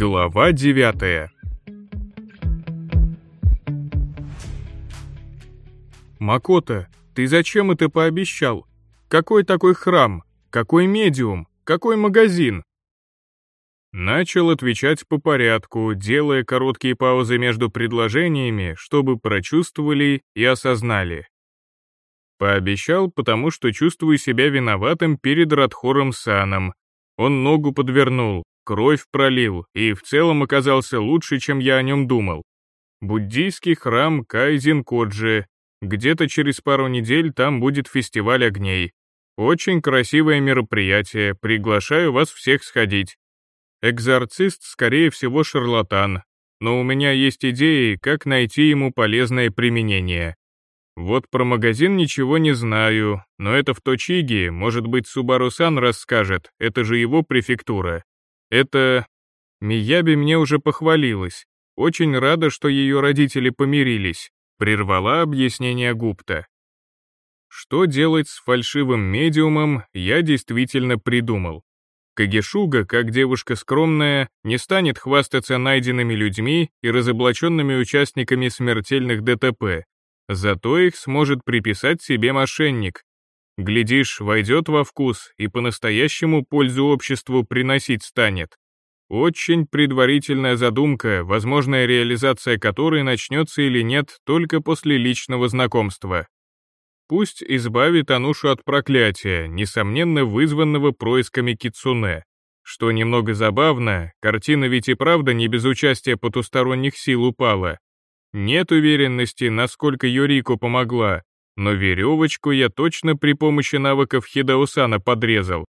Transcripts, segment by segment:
Глава девятая «Макота, ты зачем это пообещал? Какой такой храм? Какой медиум? Какой магазин?» Начал отвечать по порядку, делая короткие паузы между предложениями, чтобы прочувствовали и осознали. Пообещал, потому что чувствую себя виноватым перед Радхором Саном. Он ногу подвернул, кровь пролил и в целом оказался лучше, чем я о нем думал. Буддийский храм Кайзин-Коджи. Где-то через пару недель там будет фестиваль огней. Очень красивое мероприятие, приглашаю вас всех сходить. Экзорцист, скорее всего, шарлатан, но у меня есть идеи, как найти ему полезное применение. Вот про магазин ничего не знаю, но это в Точиге, может быть, Субару-сан расскажет, это же его префектура. Это... Мияби мне уже похвалилась. Очень рада, что ее родители помирились. Прервала объяснение Гупта. Что делать с фальшивым медиумом, я действительно придумал. Кагешуга, как девушка скромная, не станет хвастаться найденными людьми и разоблаченными участниками смертельных ДТП, Зато их сможет приписать себе мошенник. Глядишь, войдет во вкус и по-настоящему пользу обществу приносить станет. Очень предварительная задумка, возможная реализация которой начнется или нет только после личного знакомства. Пусть избавит Анушу от проклятия, несомненно вызванного происками Кицуне. Что немного забавно, картина ведь и правда не без участия потусторонних сил упала, нет уверенности, насколько Юрику помогла, но веревочку я точно при помощи навыков Хидаусана подрезал.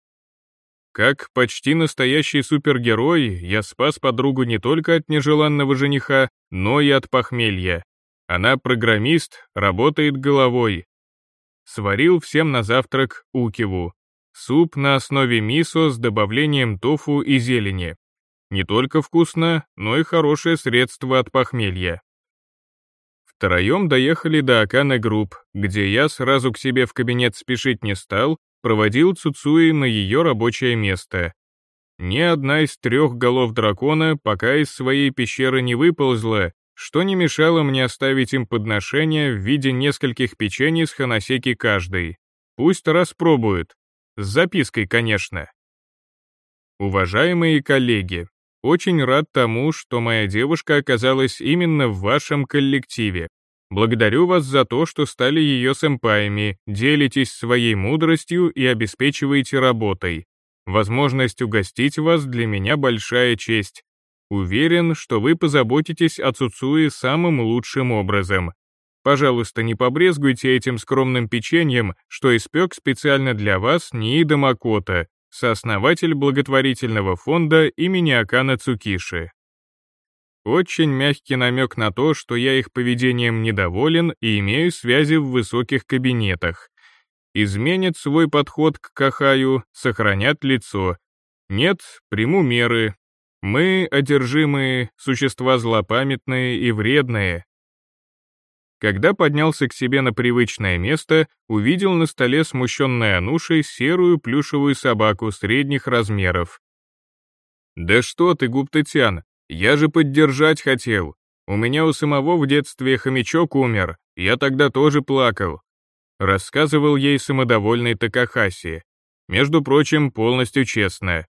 Как почти настоящий супергерой, я спас подругу не только от нежеланного жениха, но и от похмелья. Она программист, работает головой. Сварил всем на завтрак укиву. Суп на основе мисо с добавлением тофу и зелени. Не только вкусно, но и хорошее средство от похмелья. Втроем доехали до Акана Групп, где я сразу к себе в кабинет спешить не стал, проводил Цуцуи на ее рабочее место. Ни одна из трех голов дракона пока из своей пещеры не выползла, что не мешало мне оставить им подношение в виде нескольких печений с ханасеки каждой. Пусть распробуют. С запиской, конечно. Уважаемые коллеги, очень рад тому, что моя девушка оказалась именно в вашем коллективе. Благодарю вас за то, что стали ее сэмпаями, делитесь своей мудростью и обеспечиваете работой. Возможность угостить вас для меня большая честь. Уверен, что вы позаботитесь о Цуцуе самым лучшим образом. Пожалуйста, не побрезгуйте этим скромным печеньем, что испек специально для вас Ниида Макота, сооснователь благотворительного фонда имени Акана Цукиши. Очень мягкий намек на то, что я их поведением недоволен и имею связи в высоких кабинетах. Изменят свой подход к Кахаю, сохранят лицо. Нет, приму меры. Мы, одержимые, существа злопамятные и вредные, когда поднялся к себе на привычное место, увидел на столе смущенной Анушей серую плюшевую собаку средних размеров. «Да что ты, Гуптытян, я же поддержать хотел. У меня у самого в детстве хомячок умер, я тогда тоже плакал», рассказывал ей самодовольный Такахаси. Между прочим, полностью честно.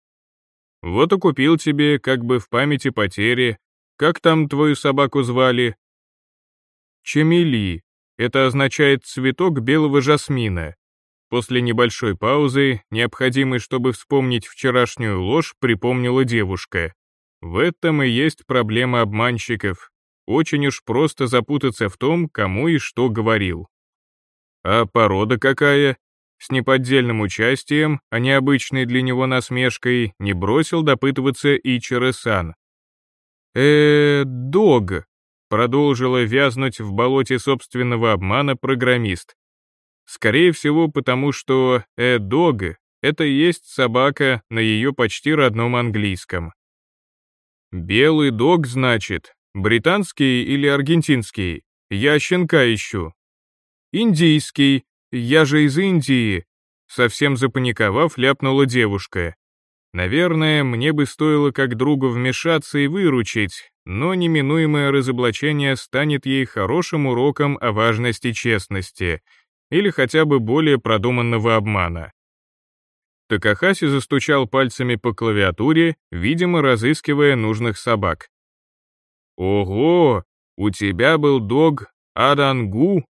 «Вот и купил тебе, как бы в памяти потери. Как там твою собаку звали?» Чемели. Это означает цветок белого жасмина. После небольшой паузы, необходимой, чтобы вспомнить вчерашнюю ложь, припомнила девушка. В этом и есть проблема обманщиков. Очень уж просто запутаться в том, кому и что говорил. А порода какая? С неподдельным участием, а не обычной для него насмешкой, не бросил допытываться Ичиро-сан. э дог», продолжила вязнуть в болоте собственного обмана программист. Скорее всего, потому что «э дог» — это есть собака на ее почти родном английском. «Белый дог, значит, британский или аргентинский? Я щенка ищу». «Индийский, я же из Индии», — совсем запаниковав, ляпнула девушка. Наверное, мне бы стоило как другу вмешаться и выручить, но неминуемое разоблачение станет ей хорошим уроком о важности честности или хотя бы более продуманного обмана. Такахаси застучал пальцами по клавиатуре, видимо, разыскивая нужных собак. «Ого, у тебя был дог Арангу?»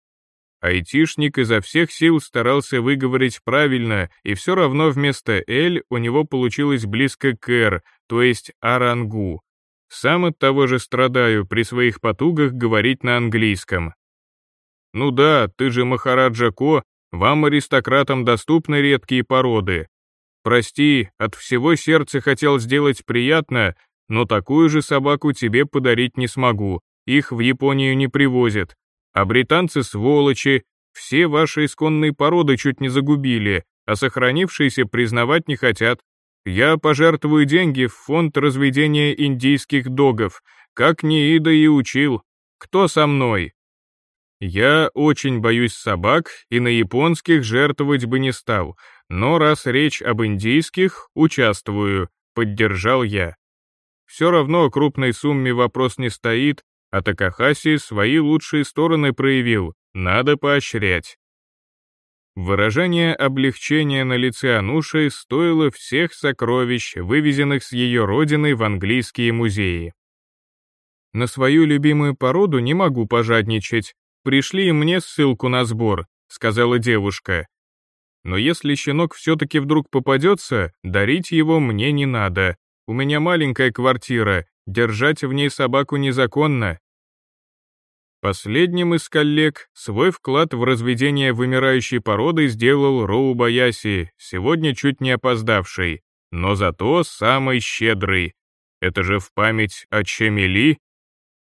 Айтишник изо всех сил старался выговорить правильно, и все равно вместо «эль» у него получилось близко к «р», то есть «арангу». Сам от того же страдаю при своих потугах говорить на английском. Ну да, ты же Махараджа Ко, вам, аристократам, доступны редкие породы. Прости, от всего сердца хотел сделать приятно, но такую же собаку тебе подарить не смогу, их в Японию не привозят, а британцы сволочи, все ваши исконные породы чуть не загубили, а сохранившиеся признавать не хотят. Я пожертвую деньги в фонд разведения индийских догов, как Неида и учил. Кто со мной? Я очень боюсь собак и на японских жертвовать бы не стал, но раз речь об индийских, участвую, поддержал я. Все равно о крупной сумме вопрос не стоит, а Такахаси свои лучшие стороны проявил, надо поощрять. Выражение облегчения на лице Ануши стоило всех сокровищ, вывезенных с ее родины в английские музеи. На свою любимую породу не могу пожадничать. Пришли мне ссылку на сбор, сказала девушка. Но если щенок все-таки вдруг попадется, дарить его мне не надо. У меня маленькая квартира, держать в ней собаку незаконно. Последним из коллег свой вклад в разведение вымирающей породы сделал Роу Баяси, сегодня чуть не опоздавший, но зато самый щедрый. Это же в память о Чемели.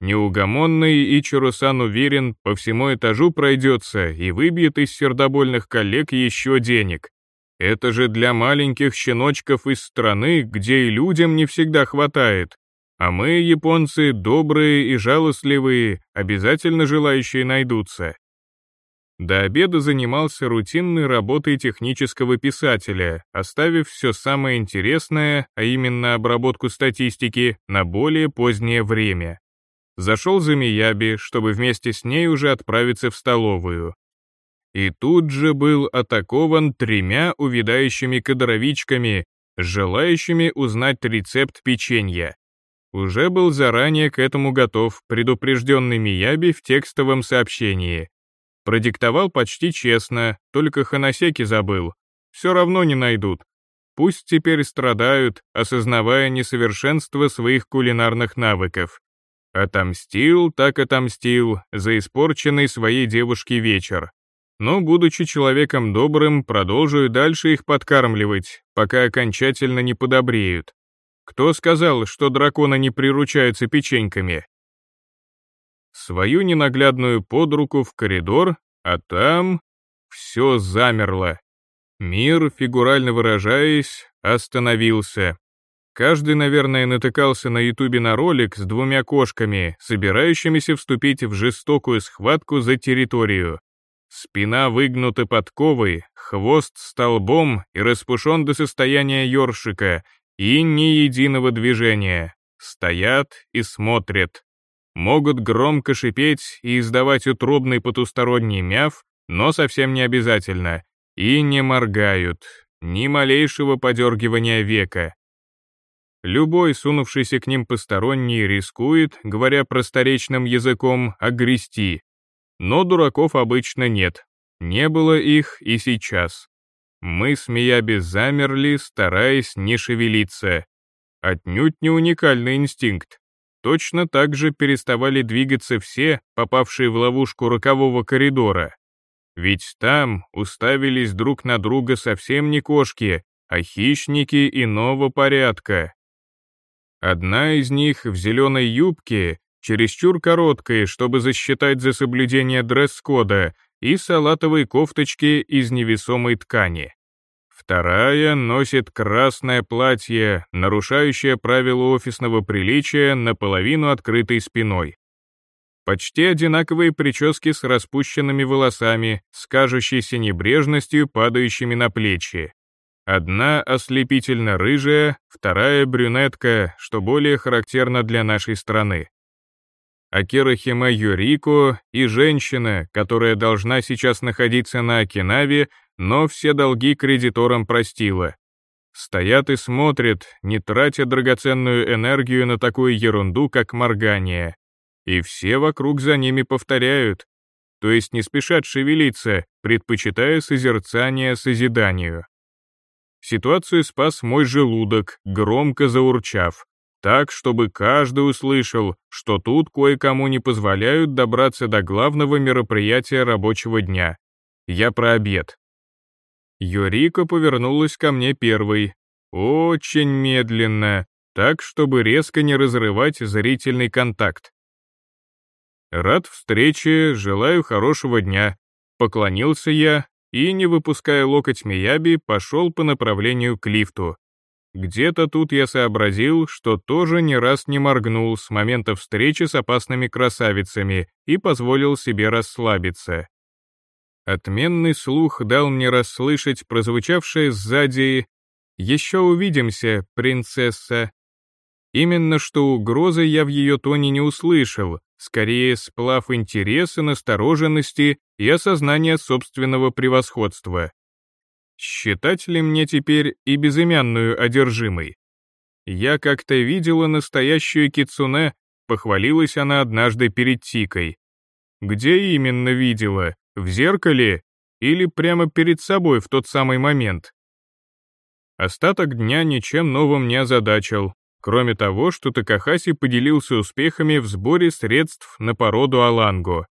Неугомонный Ичиро-сан уверен, по всему этажу пройдется и выбьет из сердобольных коллег еще денег. Это же для маленьких щеночков из страны, где и людям не всегда хватает. А мы, японцы, добрые и жалостливые, обязательно желающие найдутся. До обеда занимался рутинной работой технического писателя, оставив все самое интересное, а именно обработку статистики, на более позднее время. Зашел за Мияби, чтобы вместе с ней уже отправиться в столовую. И тут же был атакован тремя увядающими кадровичками, желающими узнать рецепт печенья. Уже был заранее к этому готов, предупрежденный Мияби в текстовом сообщении. Продиктовал почти честно, только Ханасеки забыл. Все равно не найдут. Пусть теперь страдают, осознавая несовершенство своих кулинарных навыков. Отомстил, так отомстил, за испорченный своей девушке вечер. Но, будучи человеком добрым, продолжу и дальше их подкармливать, пока окончательно не подобреют. Кто сказал, что драконы не приручаются печеньками? Свою ненаглядную подруку в коридор, а там все замерло. Мир, фигурально выражаясь, остановился. Каждый, наверное, натыкался на ютубе на ролик с двумя кошками, собирающимися вступить в жестокую схватку за территорию. Спина выгнута подковой, хвост столбом и распушен до состояния ёршика, и ни единого движения. Стоят и смотрят. Могут громко шипеть и издавать утробный потусторонний мяв, но совсем не обязательно. И не моргают. Ни малейшего подергивания века. Любой, сунувшийся к ним посторонний, рискует, говоря просторечным языком, огрести. Но дураков обычно нет. Не было их и сейчас. Мы с Мияби замерли, стараясь не шевелиться. Отнюдь не уникальный инстинкт. Точно так же переставали двигаться все, попавшие в ловушку рокового коридора. Ведь там уставились друг на друга совсем не кошки, а хищники иного порядка. Одна из них в зеленой юбке, чересчур короткой, чтобы засчитать за соблюдение дресс-кода, и салатовой кофточке из невесомой ткани. Вторая носит красное платье, нарушающее правила офисного приличия наполовину открытой спиной. Почти одинаковые прически с распущенными волосами, с кажущейся небрежностью, падающими на плечи. Одна ослепительно рыжая, вторая брюнетка, что более характерно для нашей страны. Акира Химе Юрико и женщина, которая должна сейчас находиться на Окинаве, но все долги кредиторам простила. Стоят и смотрят, не тратя драгоценную энергию на такую ерунду, как моргание. И все вокруг за ними повторяют, то есть не спешат шевелиться, предпочитая созерцание созиданию. Ситуацию спас мой желудок, громко заурчав, так, чтобы каждый услышал, что тут кое-кому не позволяют добраться до главного мероприятия рабочего дня. Я про обед. Юрика повернулась ко мне первой. Очень медленно, так, чтобы резко не разрывать зрительный контакт. «Рад встрече, желаю хорошего дня», — поклонился я и, не выпуская локоть Мияби, пошел по направлению к лифту. Где-то тут я сообразил, что тоже не раз не моргнул с момента встречи с опасными красавицами и позволил себе расслабиться. Отменный слух дал мне расслышать прозвучавшее сзади «Еще увидимся, принцесса». Именно что угрозы я в ее тоне не услышал, скорее сплав интереса, настороженности и осознания собственного превосходства. Считать ли мне теперь и безымянную одержимой? Я как-то видела настоящую кицуне, похвалилась она однажды перед Тикой. Где именно видела? В зеркале? Или прямо перед собой в тот самый момент? Остаток дня ничем новым не озадачил, кроме того, что Такахаси поделился успехами в сборе средств на породу Аланго.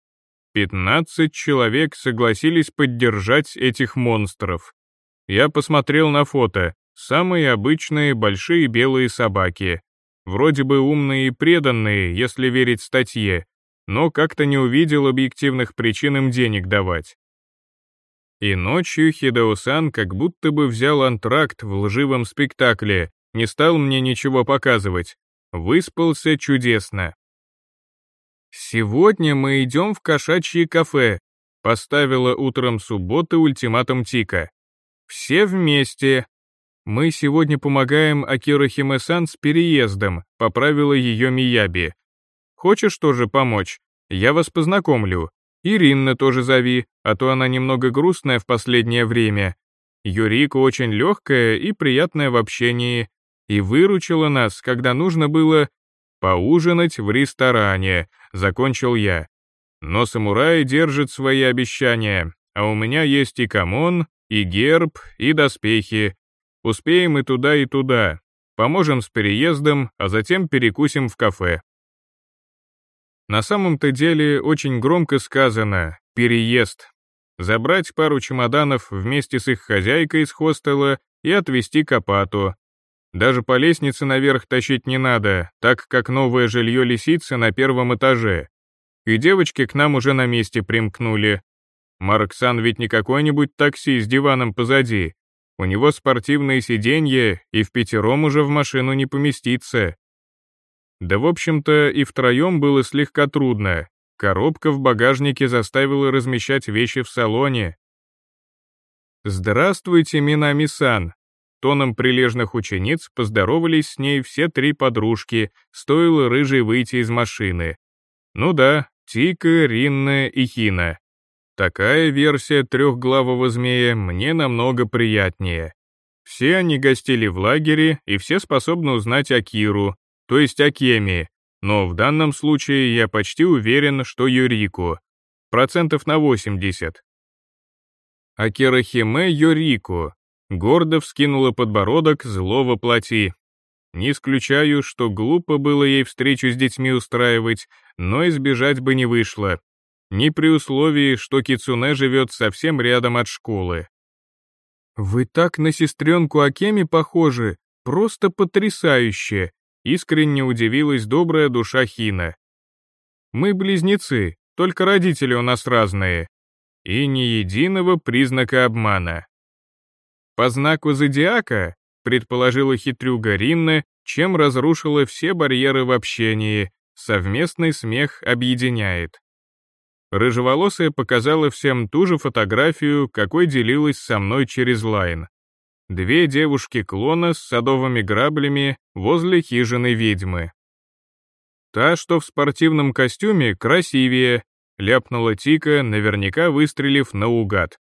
15 человек согласились поддержать этих монстров. Я посмотрел на фото, самые обычные большие белые собаки. Вроде бы умные и преданные, если верить статье, но как-то не увидел объективных причин им денег давать. И ночью Хидео-сан как будто бы взял антракт в лживом спектакле, не стал мне ничего показывать. Выспался чудесно. «Сегодня мы идем в кошачье кафе», — поставила утром субботы ультиматум Тика. «Все вместе. Мы сегодня помогаем Акира Химе-сан с переездом», — поправила ее Мияби. «Хочешь тоже помочь? Я вас познакомлю. Ринну тоже зови, а то она немного грустная в последнее время. Юрика очень легкая и приятная в общении, и выручила нас, когда нужно было поужинать в ресторане, закончил я. Но самураи держат свои обещания, а у меня есть и камон, и герб, и доспехи. Успеем и туда, и туда. Поможем с переездом, а затем перекусим в кафе. На самом-то деле очень громко сказано «переезд». Забрать пару чемоданов вместе с их хозяйкой из хостела и отвезти к Апату, даже по лестнице наверх тащить не надо, так как новое жилье лисицы на первом этаже. И девочки к нам уже на месте примкнули. Марксан ведь не какой-нибудь такси с диваном позади. У него спортивные сиденья, и в пятером уже в машину не поместиться. Да, в общем-то, и втроем было слегка трудно. Коробка в багажнике заставила размещать вещи в салоне. «Здравствуйте, Минами-сан», Тоном прилежных учениц поздоровались с ней все три подружки, стоило рыжей выйти из машины. Ну да, Тика, Ринна и Хина. Такая версия трехглавого змея мне намного приятнее. Все они гостили в лагере, и все способны узнать Акиру, то есть Акеми, но в данном случае я почти уверен, что Юрику. Процентов на 80. Акира Химе Юрику, гордо вскинула подбородок злого плоти. Не исключаю, что глупо было ей встречу с детьми устраивать, но избежать бы не вышло. Не при условии, что Кицуне живет совсем рядом от школы. «Вы так на сестренку Акеми похожи, просто потрясающе!» Искренне удивилась добрая душа Хина. «Мы близнецы, только родители у нас разные. И ни единого признака обмана. По знаку зодиака, предположила хитрюга Ринна, чем разрушила все барьеры в общении, совместный смех объединяет. Рыжеволосая показала всем ту же фотографию, какой делилась со мной через лайн. две девушки-клона с садовыми граблями возле хижины ведьмы. Та, что в спортивном костюме, красивее, ляпнула Тика, наверняка выстрелив наугад.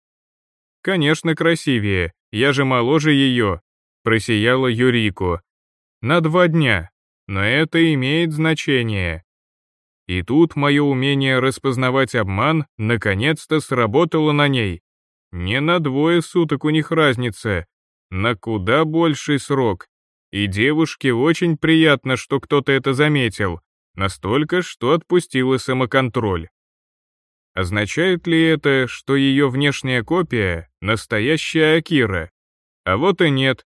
«Конечно, красивее, я же моложе ее», — просияла Юрико. «На два дня, но это имеет значение». И тут мое умение распознавать обман наконец-то сработало на ней. Не на двое суток у них разница, на куда больший срок. И девушке очень приятно, что кто-то это заметил, настолько, что отпустила самоконтроль. Означает ли это, что ее внешняя копия — настоящая Акира? А вот и нет.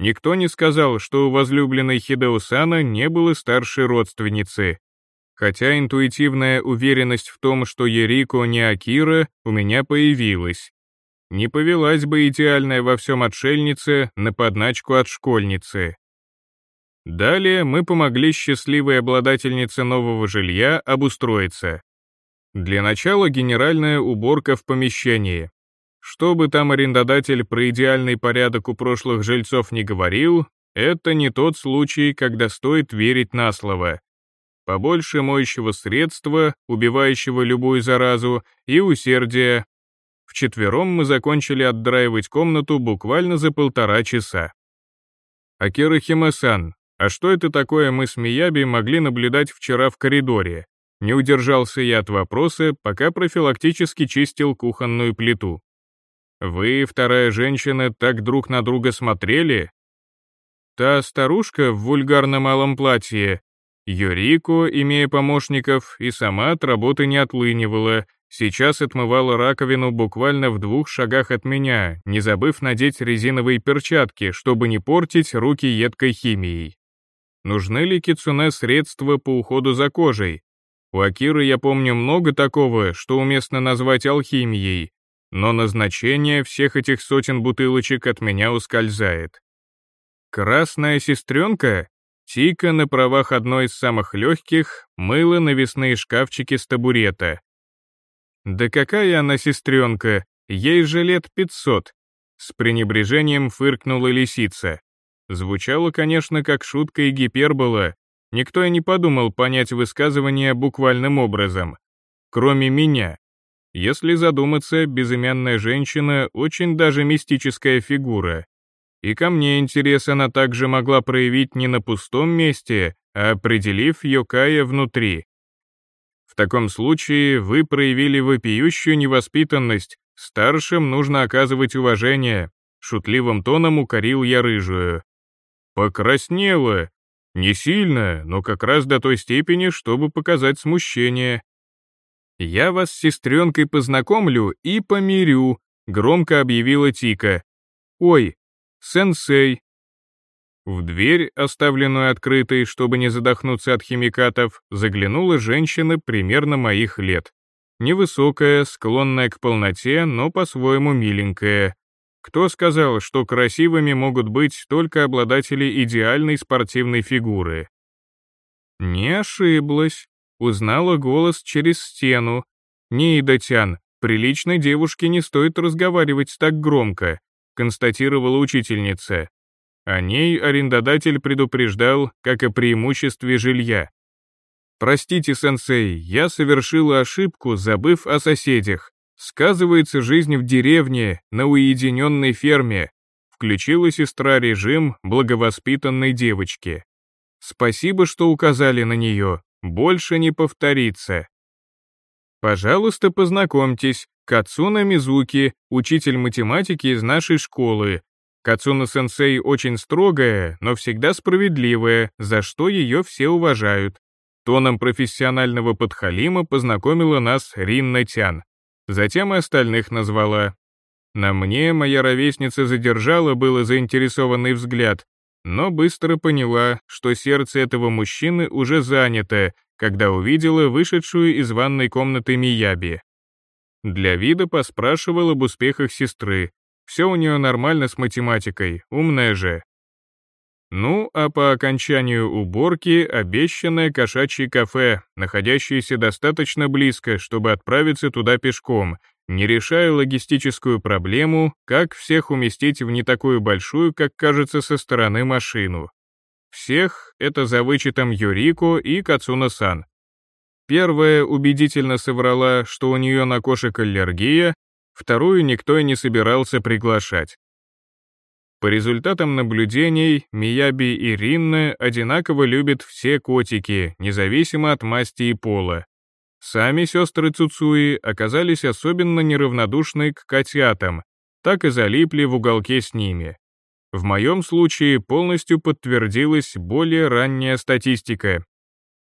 Никто не сказал, что у возлюбленной Хидеусана не было старшей родственницы. Хотя интуитивная уверенность в том, что Ерико не Акира, у меня появилась. Не повелась бы идеальная во всем отшельница на подначку от школьницы. Далее мы помогли счастливой обладательнице нового жилья обустроиться. Для начала генеральная уборка в помещении. Что бы там арендодатель про идеальный порядок у прошлых жильцов не говорил, это не тот случай, когда стоит верить на слово. Побольше моющего средства, убивающего любую заразу, и усердия. Вчетвером мы закончили отдраивать комнату буквально за полтора часа. Акира Химасан, а что это такое мы с Мияби могли наблюдать вчера в коридоре? Не удержался я от вопроса, пока профилактически чистил кухонную плиту. «Вы, вторая женщина, так друг на друга смотрели?» Та старушка в вульгарном малом платье, Юрико, имея помощников, и сама от работы не отлынивала, сейчас отмывала раковину буквально в двух шагах от меня, не забыв надеть резиновые перчатки, чтобы не портить руки едкой химией. Нужны ли кицуне средства по уходу за кожей? У Акиры я помню много такого, что уместно назвать алхимией, но назначение всех этих сотен бутылочек от меня ускользает. Красная сестренка? Тика на правах одной из самых легких мыла навесные шкафчики с табурета. Да какая она сестренка, ей же лет пятьсот. С пренебрежением фыркнула лисица. Звучало, конечно, как шутка и гипербола, Никто и не подумал понять высказывание буквальным образом. Кроме меня. Если задуматься, безымянная женщина очень даже мистическая фигура. И ко мне интерес она также могла проявить не на пустом месте, а определив Йокая внутри. В таком случае вы проявили вопиющую невоспитанность, старшим нужно оказывать уважение, шутливым тоном укорил я рыжую. Покраснела, не сильно, но как раз до той степени, чтобы показать смущение. «Я вас с сестренкой познакомлю и помирю», — громко объявила Тика. «Ой, сенсей». В дверь, оставленную открытой, чтобы не задохнуться от химикатов, заглянула женщина примерно моих лет. Невысокая, склонная к полноте, но по-своему миленькая. Кто сказал, что красивыми могут быть только обладатели идеальной спортивной фигуры? Не ошиблась. Узнала голос через стену. Не Идатян, приличной девушке не стоит разговаривать так громко, констатировала учительница. О ней арендодатель предупреждал, как о преимуществе жилья. «Простите, сенсей, я совершила ошибку, забыв о соседях. Сказывается жизнь в деревне, на уединенной ферме. Включила сестра режим благовоспитанной девочки. Спасибо, что указали на нее, больше не повторится. Пожалуйста, познакомьтесь, Кацуна Мизуки, учитель математики из нашей школы. Кацуна-сенсей очень строгая, но всегда справедливая, за что ее все уважают. Тоном профессионального подхалима познакомила нас Ринна Тян, Затем и остальных назвала. На мне моя ровесница задержала было заинтересованный взгляд, но быстро поняла, что сердце этого мужчины уже занято, когда увидела вышедшую из ванной комнаты Мияби. Для вида поспрашивал об успехах сестры. Все у нее нормально с математикой, умная же. Ну, а по окончанию уборки обещанное кошачье кафе, находящееся достаточно близко, чтобы отправиться туда пешком, не решая логистическую проблему, как всех уместить в не такую большую, как кажется со стороны машину. Всех — это за вычетом Юрико и Кацуна-сан. Первая убедительно соврала, что у нее на кошек аллергия, вторую никто и не собирался приглашать. По результатам наблюдений, Мияби и Ринна одинаково любят все котики, независимо от масти и пола. Сами сестры Цуцуи оказались особенно неравнодушны к котятам, так и залипли в уголке с ними. В моем случае полностью подтвердилась более ранняя статистика.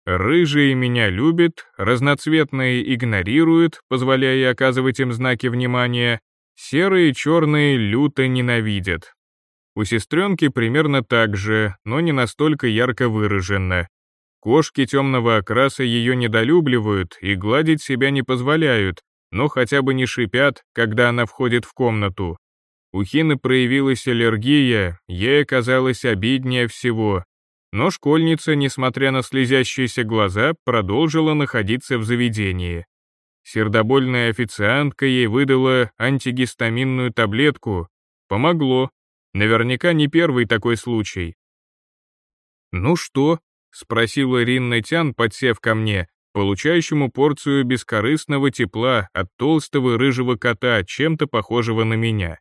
Рыжие меня любят, разноцветные игнорируют, позволяя оказывать им знаки внимания, серые и черные люто ненавидят. У сестренки примерно так же, но не настолько ярко выраженно. Кошки темного окраса ее недолюбливают и гладить себя не позволяют, но хотя бы не шипят, когда она входит в комнату. У Хины проявилась аллергия, ей оказалось обиднее всего. Но школьница, несмотря на слезящиеся глаза, продолжила находиться в заведении. Сердобольная официантка ей выдала антигистаминную таблетку. Помогло. Наверняка не первый такой случай. «Ну что?» — спросила Ринна Тян, подсев ко мне, получающему порцию бескорыстного тепла от толстого рыжего кота, чем-то похожего на меня.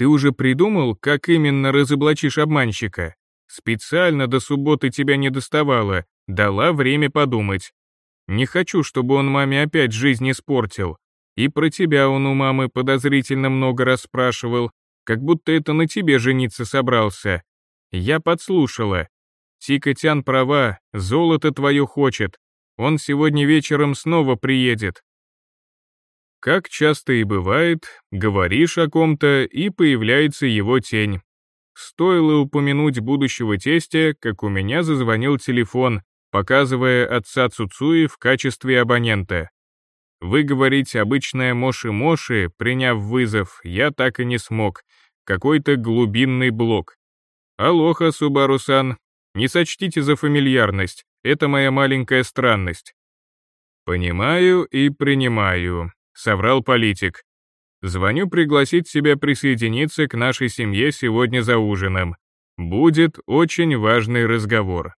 «Ты уже придумал, как именно разоблачишь обманщика? Специально до субботы тебя не доставала, дала время подумать. Не хочу, чтобы он маме опять жизнь испортил. И про тебя он у мамы подозрительно много расспрашивал, как будто это на тебе жениться собрался. Я подслушала, Тикотян права, золото твое хочет. Он сегодня вечером снова приедет. Как часто и бывает, говоришь о ком-то, и появляется его тень. Стоило упомянуть будущего тестя, как у меня зазвонил телефон, показывая отца Цуцуи в качестве абонента. Выговорить обычное «моши-моши», приняв вызов, я так и не смог. Какой-то глубинный блок. «Алоха, Субарусан, не сочтите за фамильярность, это моя маленькая странность». «Понимаю и принимаю», — соврал политик. «Звоню пригласить себя присоединиться к нашей семье сегодня за ужином. Будет очень важный разговор».